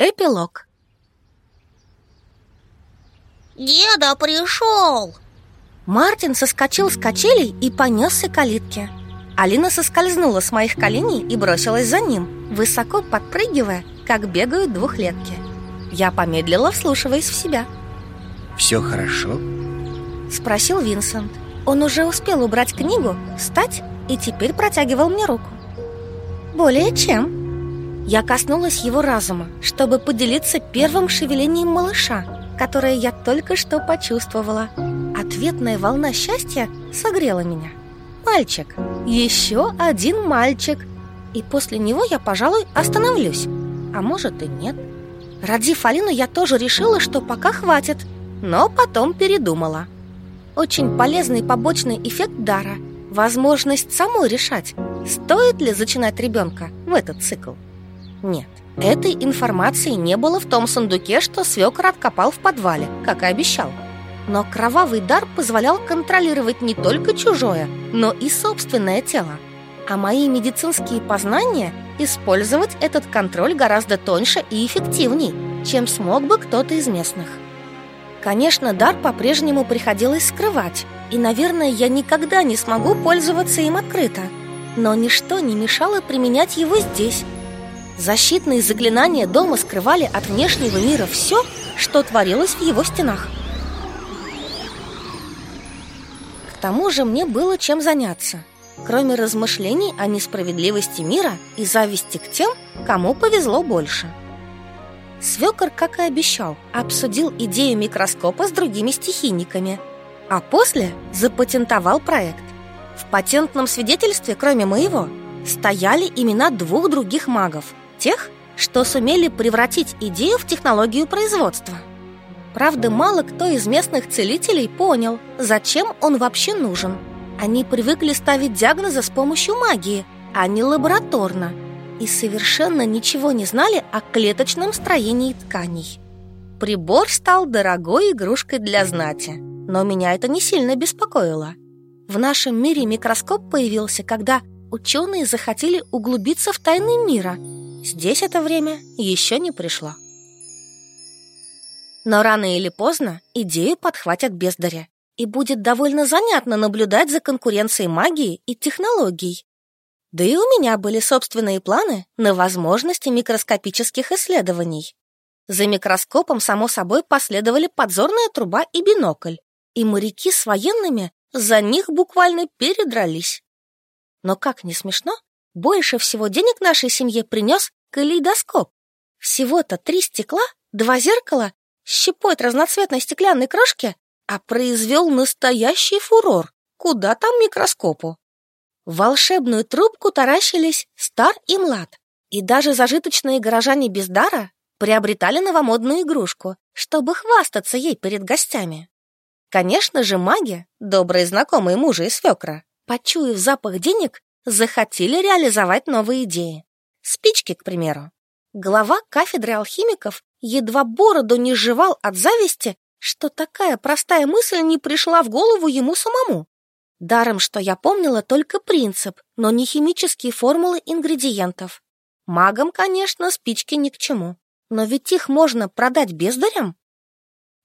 Эпилог Деда пришел! Мартин соскочил с качелей и понесся к калитке. Алина соскользнула с моих коленей и бросилась за ним, высоко подпрыгивая, как бегают двухлетки. Я помедлила, вслушиваясь в себя. «Все хорошо?» Спросил Винсент. Он уже успел убрать книгу, встать и теперь протягивал мне руку. «Более чем». Я коснулась его разума, чтобы поделиться первым шевелением малыша, которое я только что почувствовала. Ответная волна счастья согрела меня. Мальчик, еще один мальчик. И после него я, пожалуй, остановлюсь. А может и нет. Родив Алину, я тоже решила, что пока хватит, но потом передумала. Очень полезный побочный эффект дара – возможность самой решать, стоит ли зачинать ребенка в этот цикл. Нет, этой информации не было в том сундуке, что свекор откопал в подвале, как и обещал. Но кровавый дар позволял контролировать не только чужое, но и собственное тело. А мои медицинские познания использовать этот контроль гораздо тоньше и эффективней, чем смог бы кто-то из местных. Конечно, дар по-прежнему приходилось скрывать, и, наверное, я никогда не смогу пользоваться им открыто. Но ничто не мешало применять его здесь. Защитные заклинания дома скрывали от внешнего мира все, что творилось в его стенах. К тому же мне было чем заняться, кроме размышлений о несправедливости мира и зависти к тем, кому повезло больше. Свекор, как и обещал, обсудил идею микроскопа с другими стихийниками, а после запатентовал проект. В патентном свидетельстве, кроме моего, стояли имена двух других магов, тех, что сумели превратить идею в технологию производства. Правда, мало кто из местных целителей понял, зачем он вообще нужен. Они привыкли ставить диагнозы с помощью магии, а не лабораторно, и совершенно ничего не знали о клеточном строении тканей. Прибор стал дорогой игрушкой для знати, но меня это не сильно беспокоило. В нашем мире микроскоп появился, когда ученые захотели углубиться в тайны мира. Здесь это время еще не пришло. Но рано или поздно идею подхватят бездаря, и будет довольно занятно наблюдать за конкуренцией магии и технологий. Да и у меня были собственные планы на возможности микроскопических исследований. За микроскопом, само собой, последовали подзорная труба и бинокль, и моряки с военными за них буквально передрались. Но, как не смешно, больше всего денег нашей семье принес калейдоскоп. Всего-то три стекла, два зеркала щепоть разноцветной стеклянной крошки, а произвел настоящий фурор. Куда там микроскопу? В волшебную трубку таращились стар и млад, и даже зажиточные горожане без дара приобретали новомодную игрушку, чтобы хвастаться ей перед гостями. Конечно же, маги, добрые знакомые мужа и свекра, почуяв запах денег, захотели реализовать новые идеи. Спички, к примеру. Глава кафедры алхимиков едва бороду не жевал от зависти, что такая простая мысль не пришла в голову ему самому. Даром, что я помнила только принцип, но не химические формулы ингредиентов. Магам, конечно, спички ни к чему. Но ведь их можно продать бездарям.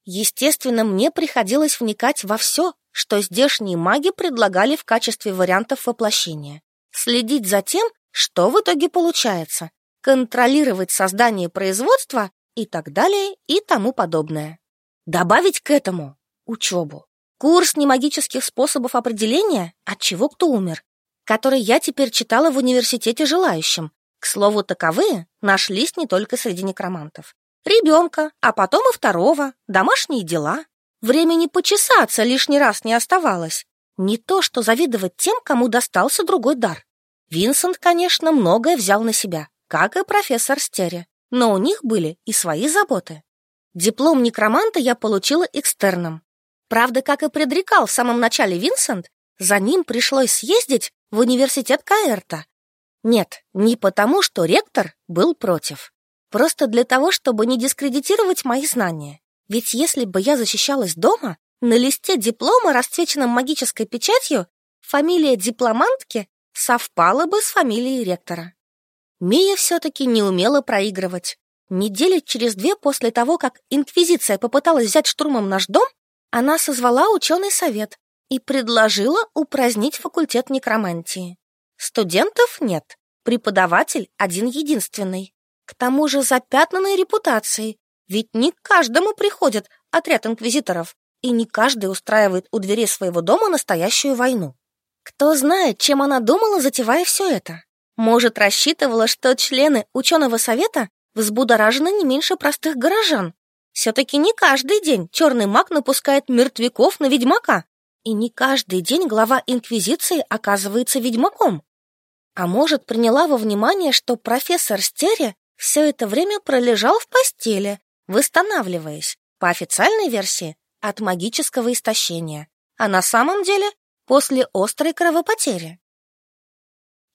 Естественно, мне приходилось вникать во все, что здешние маги предлагали в качестве вариантов воплощения. Следить за тем, что в итоге получается, контролировать создание производства и так далее и тому подобное. Добавить к этому учебу. Курс немагических способов определения, от чего кто умер, который я теперь читала в университете желающим. К слову, таковые нашлись не только среди некромантов. Ребенка, а потом и второго, домашние дела. Времени почесаться лишний раз не оставалось. Не то, что завидовать тем, кому достался другой дар. Винсент, конечно, многое взял на себя, как и профессор Стери но у них были и свои заботы. Диплом некроманта я получила экстерном. Правда, как и предрекал в самом начале Винсент, за ним пришлось съездить в университет Каэрта. Нет, не потому, что ректор был против. Просто для того, чтобы не дискредитировать мои знания. Ведь если бы я защищалась дома, на листе диплома, расцвеченном магической печатью, фамилия дипломантки совпала бы с фамилией ректора. Мия все-таки не умела проигрывать. Недели через две после того, как Инквизиция попыталась взять штурмом наш дом, она созвала ученый совет и предложила упразднить факультет некромантии. Студентов нет, преподаватель один-единственный. К тому же запятнанной репутацией, ведь не к каждому приходит отряд инквизиторов, и не каждый устраивает у дверей своего дома настоящую войну. Кто знает, чем она думала, затевая все это. Может, рассчитывала, что члены ученого совета взбудоражены не меньше простых горожан. Все-таки не каждый день черный маг напускает мертвяков на ведьмака, и не каждый день глава Инквизиции оказывается ведьмаком. А может, приняла во внимание, что профессор Стере все это время пролежал в постели, восстанавливаясь, по официальной версии, от магического истощения, а на самом деле после острой кровопотери.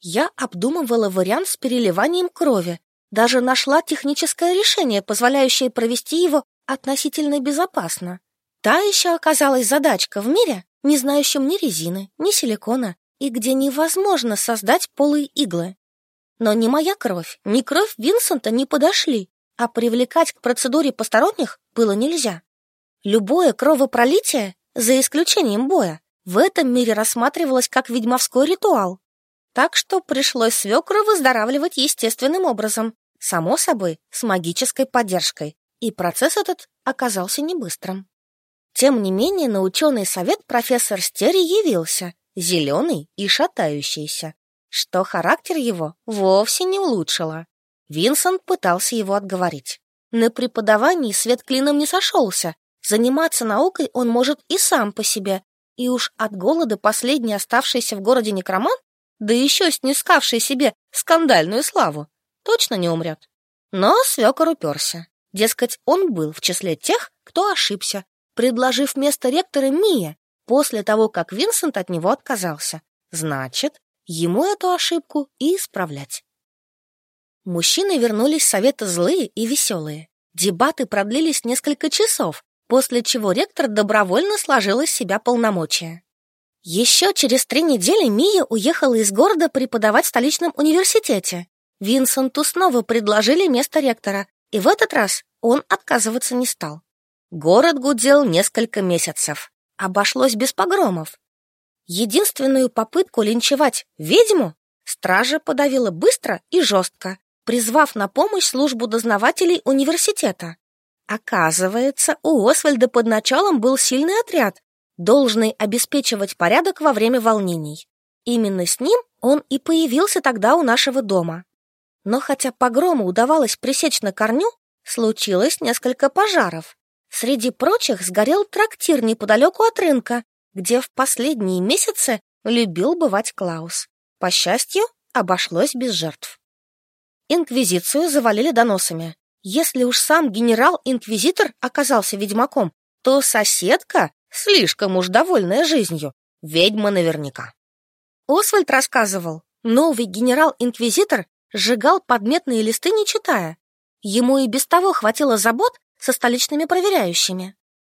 Я обдумывала вариант с переливанием крови, даже нашла техническое решение, позволяющее провести его относительно безопасно. Та еще оказалась задачка в мире, не знающем ни резины, ни силикона, и где невозможно создать полые иглы. Но ни моя кровь, ни кровь Винсента не подошли, а привлекать к процедуре посторонних было нельзя. Любое кровопролитие, за исключением боя, в этом мире рассматривалось как ведьмовской ритуал. Так что пришлось свекру выздоравливать естественным образом, само собой, с магической поддержкой, и процесс этот оказался не быстрым. Тем не менее, на ученый совет профессор Стери явился, зеленый и шатающийся, что характер его вовсе не улучшило. Винсент пытался его отговорить. На преподавании свет клином не сошелся. Заниматься наукой он может и сам по себе. И уж от голода последний оставшийся в городе некроман, да еще снискавший себе скандальную славу, точно не умрет. Но свекор уперся. Дескать, он был в числе тех, кто ошибся, предложив место ректора Мия после того, как Винсент от него отказался. Значит, ему эту ошибку и исправлять. Мужчины вернулись с совета злые и веселые. Дебаты продлились несколько часов, после чего ректор добровольно сложил из себя полномочия. Еще через три недели Мия уехала из города преподавать в столичном университете. Винсенту снова предложили место ректора, и в этот раз он отказываться не стал. Город гудел несколько месяцев. Обошлось без погромов. Единственную попытку линчевать ведьму стража подавила быстро и жестко, призвав на помощь службу дознавателей университета. Оказывается, у Освальда под началом был сильный отряд, должный обеспечивать порядок во время волнений. Именно с ним он и появился тогда у нашего дома. Но хотя погрому удавалось пресечь на корню, случилось несколько пожаров. Среди прочих сгорел трактир неподалеку от рынка, где в последние месяцы любил бывать Клаус. По счастью, обошлось без жертв. Инквизицию завалили доносами. Если уж сам генерал-инквизитор оказался ведьмаком, то соседка, слишком уж довольная жизнью, ведьма наверняка. Освальд рассказывал, новый генерал-инквизитор сжигал подметные листы, не читая. Ему и без того хватило забот со столичными проверяющими.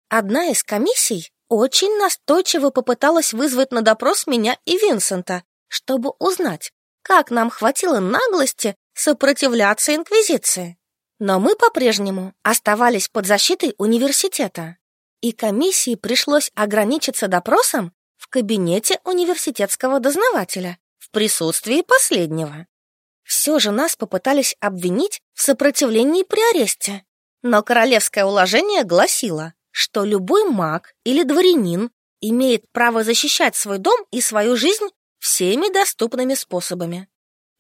Одна из комиссий очень настойчиво попыталась вызвать на допрос меня и Винсента, чтобы узнать, как нам хватило наглости сопротивляться Инквизиции. Но мы по-прежнему оставались под защитой университета, и комиссии пришлось ограничиться допросом в кабинете университетского дознавателя в присутствии последнего. Все же нас попытались обвинить в сопротивлении при аресте, но королевское уложение гласило, что любой маг или дворянин имеет право защищать свой дом и свою жизнь всеми доступными способами.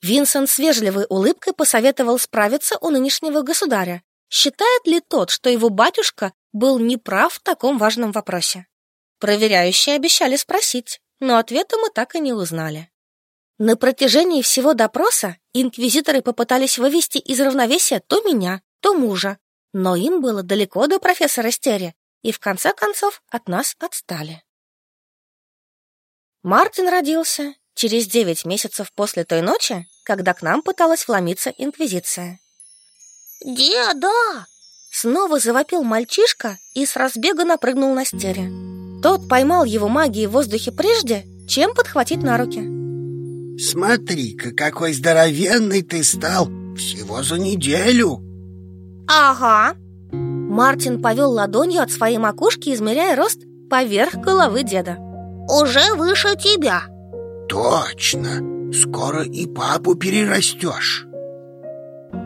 Винсент с вежливой улыбкой посоветовал справиться у нынешнего государя. Считает ли тот, что его батюшка был неправ в таком важном вопросе? Проверяющие обещали спросить, но ответа мы так и не узнали. На протяжении всего допроса инквизиторы попытались вывести из равновесия то меня, то мужа, но им было далеко до профессора Стери, и в конце концов от нас отстали. Мартин родился через девять месяцев после той ночи, когда к нам пыталась вломиться Инквизиция. «Деда!» Снова завопил мальчишка и с разбега напрыгнул на стере. Тот поймал его магией в воздухе прежде, чем подхватить на руки. Смотри-ка, какой здоровенный ты стал всего за неделю. Ага Мартин повел ладонью от своей макушки, измеряя рост поверх головы деда Уже выше тебя Точно, скоро и папу перерастешь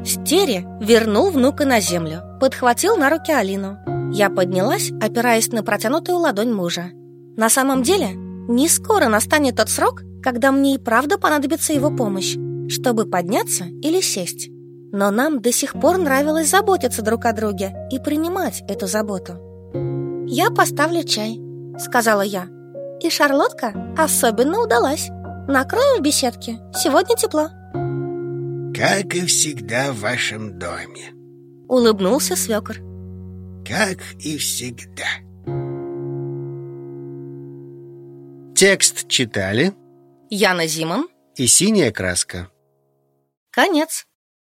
Стери вернул внука на землю, подхватил на руки Алину Я поднялась, опираясь на протянутую ладонь мужа На самом деле, не скоро настанет тот срок, когда мне и правда понадобится его помощь Чтобы подняться или сесть но нам до сих пор нравилось заботиться друг о друге и принимать эту заботу. «Я поставлю чай», — сказала я. И шарлотка особенно удалась. Накрою в беседке. Сегодня тепло. Как и всегда в вашем доме. Улыбнулся свекр. Как и всегда. Текст читали Яна Зиман и синяя краска. Конец.